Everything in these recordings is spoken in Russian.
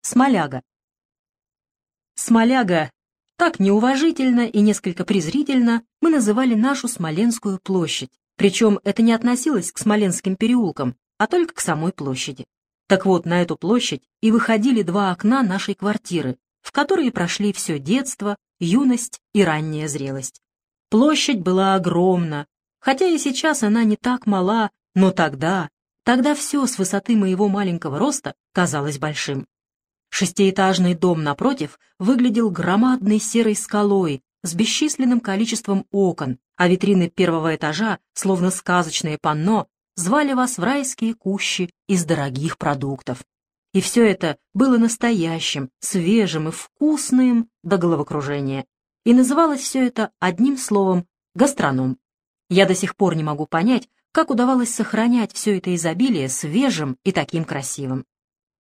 Смоляга. Смоляга. Так неуважительно и несколько презрительно мы называли нашу Смоленскую площадь. Причем это не относилось к Смоленским переулкам, а только к самой площади. Так вот, на эту площадь и выходили два окна нашей квартиры, в которые прошли все детство, юность и ранняя зрелость. Площадь была огромна, хотя и сейчас она не так мала, но тогда, тогда все с высоты моего маленького роста казалось большим. Шестиэтажный дом напротив выглядел громадной серой скалой с бесчисленным количеством окон, а витрины первого этажа, словно сказочное панно, звали вас в райские кущи из дорогих продуктов. И все это было настоящим, свежим и вкусным до головокружения. И называлось все это одним словом «гастроном». Я до сих пор не могу понять, как удавалось сохранять все это изобилие свежим и таким красивым.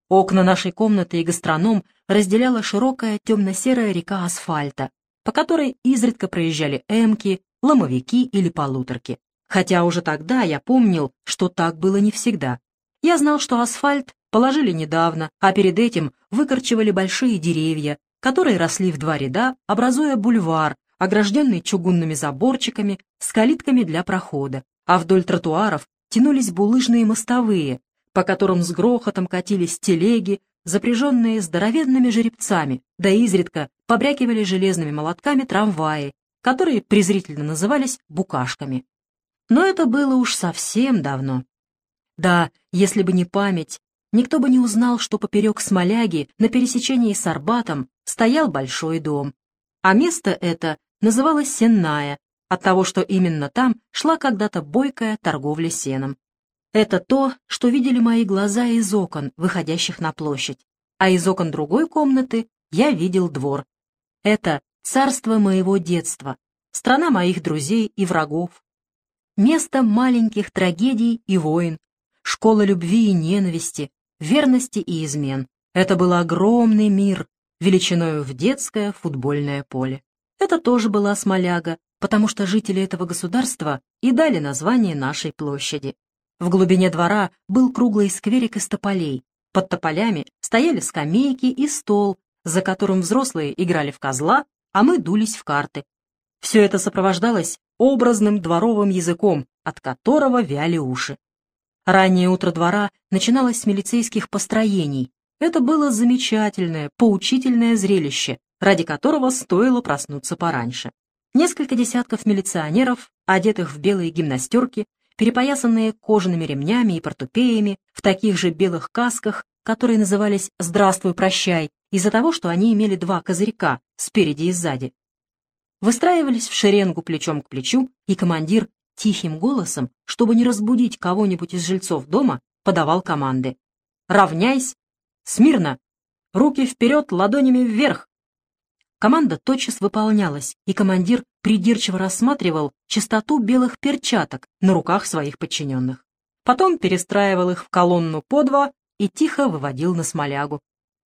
Окна нашей комнаты и гастроном разделяла широкая темно-серая река асфальта, по которой изредка проезжали эмки, ломовики или полуторки. Хотя уже тогда я помнил, что так было не всегда. Я знал, что асфальт положили недавно, а перед этим выкорчевали большие деревья, которые росли в два ряда, образуя бульвар, огражденный чугунными заборчиками с калитками для прохода, а вдоль тротуаров тянулись булыжные мостовые, по которым с грохотом катились телеги, запряженные здоровенными жеребцами, да изредка побрякивали железными молотками трамваи, которые презрительно назывались букашками. Но это было уж совсем давно. Да, если бы не память, никто бы не узнал, что поперек Смоляги на пересечении с Арбатом стоял большой дом. А место это называлось Сенная, от того, что именно там шла когда-то бойкая торговля сеном. Это то, что видели мои глаза из окон, выходящих на площадь, а из окон другой комнаты я видел двор. Это царство моего детства, страна моих друзей и врагов, место маленьких трагедий и войн, школа любви и ненависти, верности и измен. Это был огромный мир, величиною в детское футбольное поле. Это тоже была Смоляга, потому что жители этого государства и дали название нашей площади. В глубине двора был круглый скверик из тополей. Под тополями стояли скамейки и стол, за которым взрослые играли в козла, а мы дулись в карты. Все это сопровождалось образным дворовым языком, от которого вяли уши. Раннее утро двора начиналось с милицейских построений. Это было замечательное, поучительное зрелище, ради которого стоило проснуться пораньше. Несколько десятков милиционеров, одетых в белые гимнастерки, перепоясанные кожаными ремнями и портупеями, в таких же белых касках, которые назывались «Здравствуй, прощай», из-за того, что они имели два козырька спереди и сзади. Выстраивались в шеренгу плечом к плечу, и командир тихим голосом, чтобы не разбудить кого-нибудь из жильцов дома, подавал команды. «Равняйсь! Смирно! Руки вперед, ладонями вверх!» Команда тотчас выполнялась, и командир придирчиво рассматривал чистоту белых перчаток на руках своих подчиненных. Потом перестраивал их в колонну по два и тихо выводил на смолягу.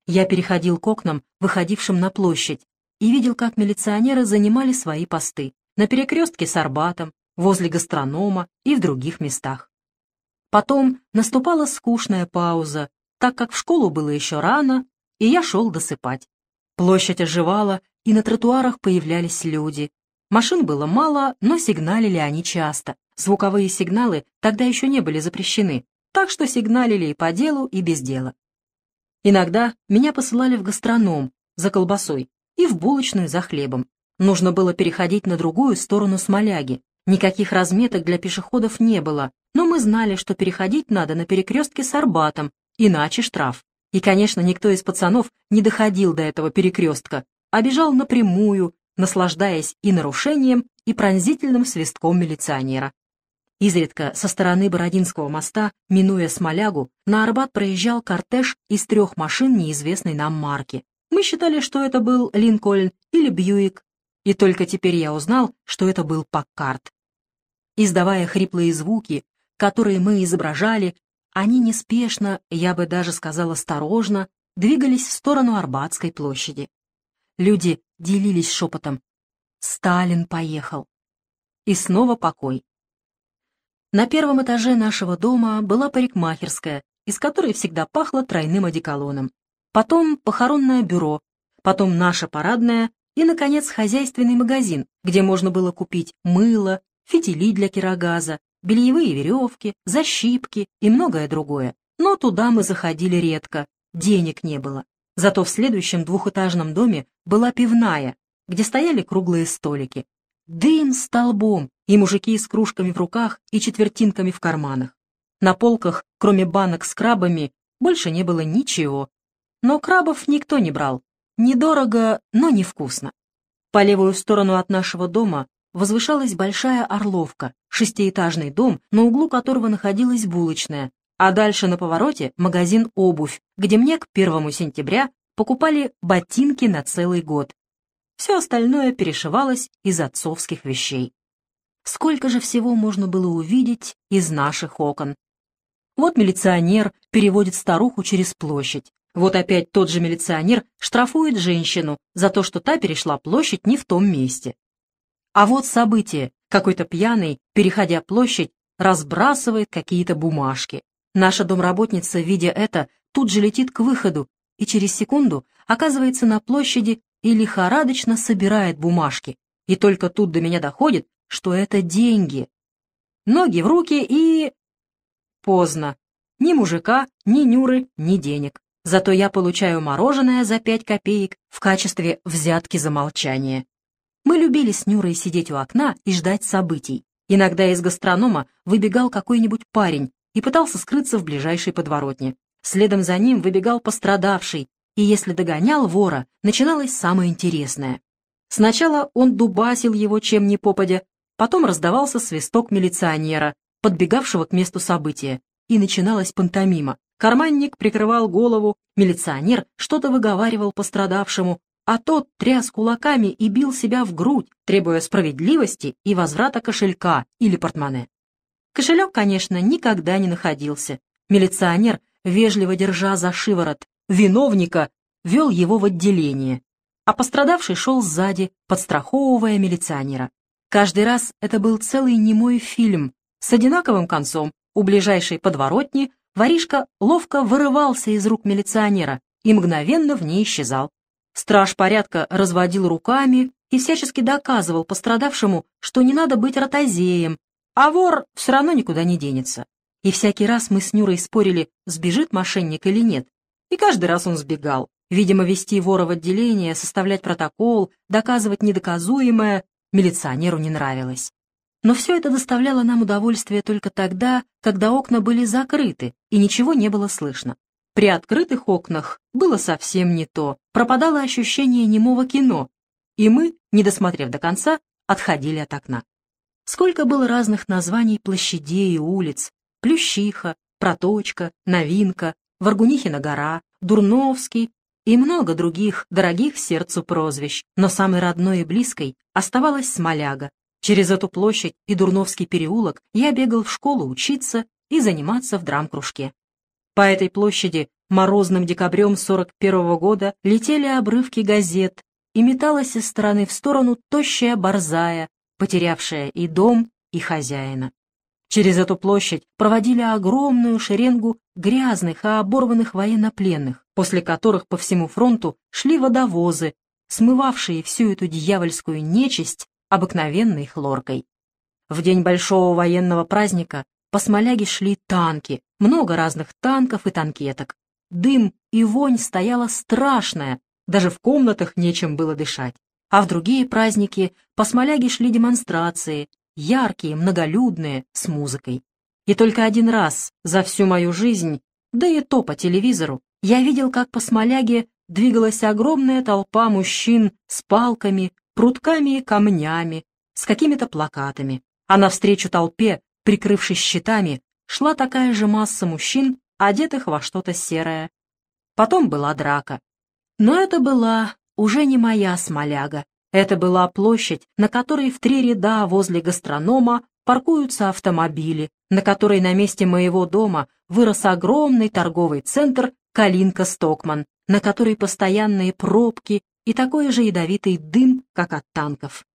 Я переходил к окнам, выходившим на площадь, и видел, как милиционеры занимали свои посты на перекрестке с Арбатом, возле гастронома и в других местах. Потом наступала скучная пауза, так как в школу было еще рано, и я шел досыпать. Площадь оживала, и на тротуарах появлялись люди. Машин было мало, но сигналили они часто. Звуковые сигналы тогда еще не были запрещены, так что сигналили и по делу, и без дела. Иногда меня посылали в гастроном за колбасой и в булочную за хлебом. Нужно было переходить на другую сторону Смоляги. Никаких разметок для пешеходов не было, но мы знали, что переходить надо на перекрестке с Арбатом, иначе штраф. И, конечно, никто из пацанов не доходил до этого перекрестка, а бежал напрямую, наслаждаясь и нарушением, и пронзительным свистком милиционера. Изредка со стороны Бородинского моста, минуя Смолягу, на Арбат проезжал кортеж из трех машин неизвестной нам марки. Мы считали, что это был Линкольн или Бьюик, и только теперь я узнал, что это был Паккарт. Издавая хриплые звуки, которые мы изображали, они неспешно, я бы даже сказал осторожно, двигались в сторону Арбатской площади. Люди делились шепотом. «Сталин поехал». И снова покой. На первом этаже нашего дома была парикмахерская, из которой всегда пахло тройным одеколоном. потом похоронное бюро, потом наша парадная и, наконец, хозяйственный магазин, где можно было купить мыло, фитили для кирогаза, бельевые веревки, защипки и многое другое. Но туда мы заходили редко, денег не было. Зато в следующем двухэтажном доме была пивная, где стояли круглые столики. Дым столбом, и мужики с кружками в руках и четвертинками в карманах. На полках, кроме банок с крабами, больше не было ничего. Но крабов никто не брал. Недорого, но невкусно. По левую сторону от нашего дома возвышалась большая Орловка, шестиэтажный дом, на углу которого находилась булочная, а дальше на повороте магазин «Обувь», где мне к первому сентября покупали ботинки на целый год. Все остальное перешивалось из отцовских вещей. Сколько же всего можно было увидеть из наших окон. Вот милиционер переводит старуху через площадь. Вот опять тот же милиционер штрафует женщину за то, что та перешла площадь не в том месте. А вот событие. Какой-то пьяный, переходя площадь, разбрасывает какие-то бумажки. Наша домработница, видя это, тут же летит к выходу и через секунду оказывается на площади и лихорадочно собирает бумажки. И только тут до меня доходит, что это деньги. Ноги в руки и... Поздно. Ни мужика, ни Нюры, ни денег. Зато я получаю мороженое за пять копеек в качестве взятки за молчание. Мы любили с Нюрой сидеть у окна и ждать событий. Иногда из гастронома выбегал какой-нибудь парень и пытался скрыться в ближайшей подворотне. Следом за ним выбегал пострадавший, и если догонял вора, начиналось самое интересное. Сначала он дубасил его чем ни попадя, потом раздавался свисток милиционера, подбегавшего к месту события, и начиналась пантомима. Карманник прикрывал голову, милиционер что-то выговаривал пострадавшему, а тот тряс кулаками и бил себя в грудь, требуя справедливости и возврата кошелька или портмоне. Кошелек, конечно, никогда не находился. Милиционер, вежливо держа за шиворот виновника, вел его в отделение, а пострадавший шел сзади, подстраховывая милиционера. Каждый раз это был целый немой фильм с одинаковым концом. У ближайшей подворотни воришка ловко вырывался из рук милиционера и мгновенно в ней исчезал. Страж порядка разводил руками и всячески доказывал пострадавшему, что не надо быть ротозеем, а вор все равно никуда не денется. И всякий раз мы с Нюрой спорили, сбежит мошенник или нет. И каждый раз он сбегал. Видимо, вести вора в отделение, составлять протокол, доказывать недоказуемое милиционеру не нравилось. Но все это доставляло нам удовольствие только тогда, когда окна были закрыты и ничего не было слышно. При открытых окнах было совсем не то, пропадало ощущение немого кино, и мы, не досмотрев до конца, отходили от окна. Сколько было разных названий площадей и улиц, Плющиха, Проточка, Новинка, Варгунихина гора, Дурновский и много других дорогих сердцу прозвищ, но самой родной и близкой оставалась Смоляга. Через эту площадь и Дурновский переулок я бегал в школу учиться и заниматься в драм-кружке. По этой площади морозным декабрем 41 -го года летели обрывки газет, и металась из стороны в сторону тощая борзая, потерявшая и дом, и хозяина. Через эту площадь проводили огромную шеренгу грязных и оборванных военнопленных, после которых по всему фронту шли водовозы, смывавшие всю эту дьявольскую нечисть обыкновенной хлоркой. В день большого военного праздника по Смоляге шли танки, много разных танков и танкеток. Дым и вонь стояла страшная, даже в комнатах нечем было дышать. А в другие праздники по Смоляге шли демонстрации, яркие, многолюдные, с музыкой. И только один раз за всю мою жизнь, да и то по телевизору, я видел, как по Смоляге двигалась огромная толпа мужчин с палками, прутками и камнями, с какими-то плакатами. А навстречу толпе прикрывшись щитами, шла такая же масса мужчин, одетых во что-то серое. Потом была драка. Но это была уже не моя смоляга. Это была площадь, на которой в три ряда возле гастронома паркуются автомобили, на которой на месте моего дома вырос огромный торговый центр «Калинка Стокман», на которой постоянные пробки и такой же ядовитый дым, как от танков.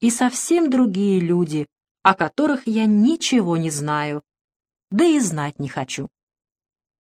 И совсем другие люди, о которых я ничего не знаю, да и знать не хочу.